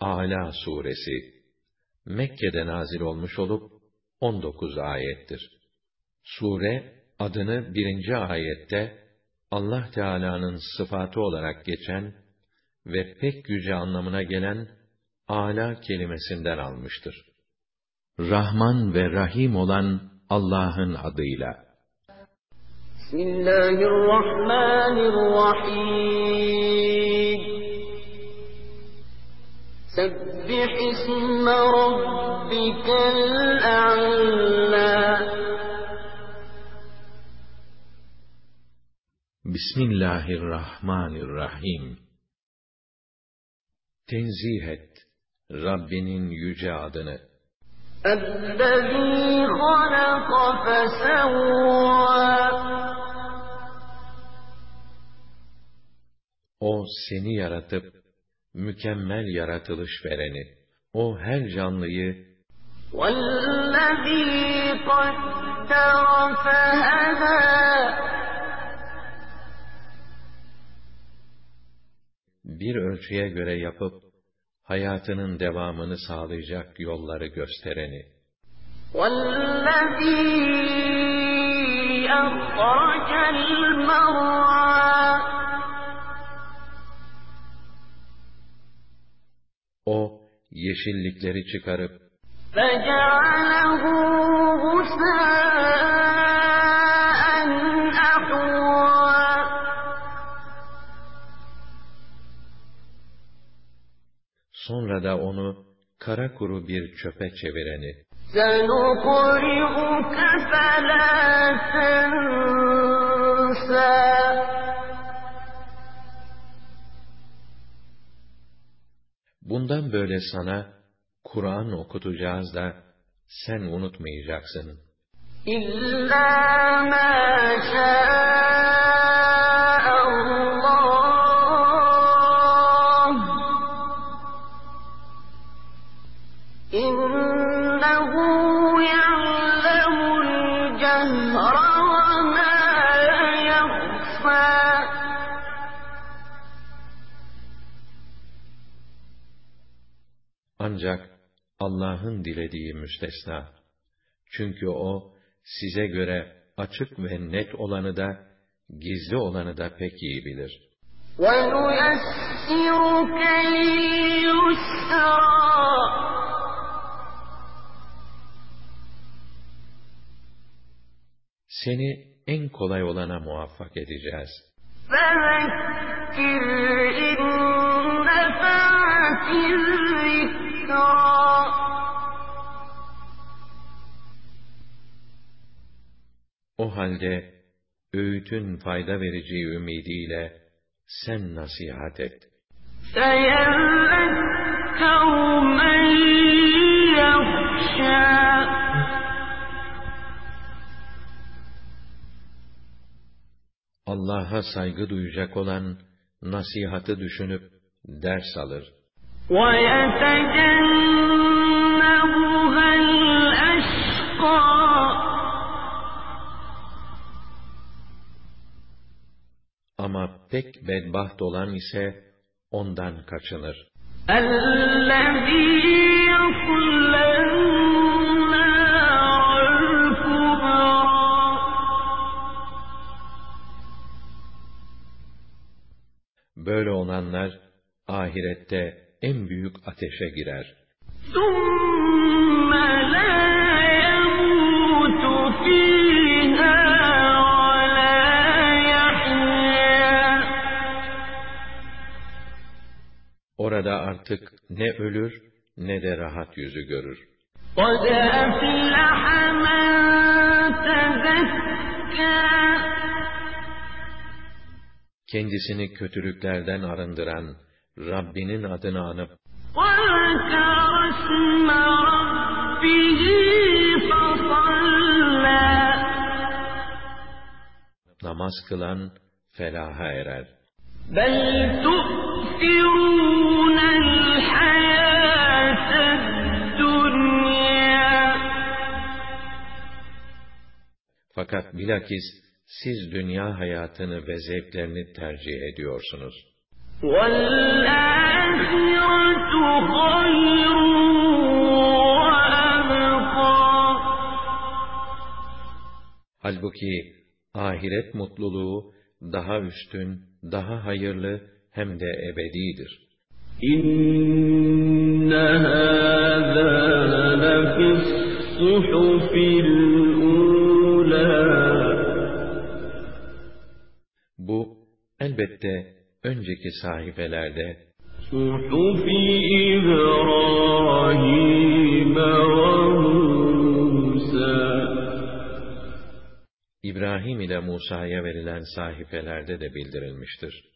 Ala suresi Mekke'de nazil olmuş olup 19 ayettir. Sure adını birinci ayette Allah Teala'nın sıfatı olarak geçen ve pek yüce anlamına gelen ala kelimesinden almıştır. Rahman ve Rahim olan Allah'ın adıyla. Bismillahirrahmanirrahim. Sebbih isme rabbikel a'la. Bismillahirrahmanirrahim. Tenzih et Rabbinin yüce adını. اَلَّذ۪ي خَلَقَ فَسَوَّى O seni yaratıp, mükemmel yaratılış vereni, o her canlıyı, وَالَّذ۪ي قَدَّرَ فَهَدَى bir ölçüye göre yapıp, hayatının devamını sağlayacak yolları göstereni. وَالَّذ۪ي أَخْرَجَ الْمَرْعَى yeşillikleri çıkarıp, فَجَعَلَهُ غُثَاءً أَحْوَىٰ sonra da onu kara kuru bir çöpe çevireni. سَنُقْرِئُكَ فَلَا تَنسَىٰ Bundan böyle sana Kur'an okutacağız da sen unutmayacaksın. İlla Ancak Allah'ın dilediği müstesna. Çünkü O, size göre açık ve net olanı da, gizli olanı da pek iyi bilir. وَنُيَسِّرُكَ لِلْيُسْرَىٰ Seni en kolay olana muvaffak edeceğiz. فَذَكِّرْ إِن نَّفَعَتِ الذِّكْرَىٰ O halde, öğütün fayda vereceği ümidiyle, sen nasihat et. سَيَذَّكَّرُ مَن يَخْشَىٰ Allah'a saygı duyacak olan, nasihatı düşünüp, ders alır. وَيَتَجَنَّبُهَا الْأَشْقَى Ama pek bedbaht olan ise, ondan kaçınır. الَّذِي يَصْلَى النَّارَ الْكُبْرَىٰ Böyle olanlar, ahirette en büyük ateşe girer. ثُمَّ لَا يَمُوتُ فِيهَا وَلَا يَحْيَىٰ Orada artık ne ölür, ne de rahat yüzü görür. قَدْ أَفْلَحَ مَن تَزَكَّىٰ Kendisini kötülüklerden arındıran, Rabbinin adını anıp, وَذَكَرَ اسْمَ رَبِّهِ فَصَلَّىٰ namaz kılan, felaha erer. بَلْ تُؤْثِرُونَ الْحَيَاةَ الدُّنْيَا Fakat bilakis siz dünya hayatını ve zevklerini tercih ediyorsunuz. Halbuki ahiret mutluluğu daha üstün, daha hayırlı hem de ebedidir. İnne hâzâ lefis suhufil Bu elbette önceki sahibelerde İbrahim ile Musa'ya verilen sahifelerde de bildirilmiştir.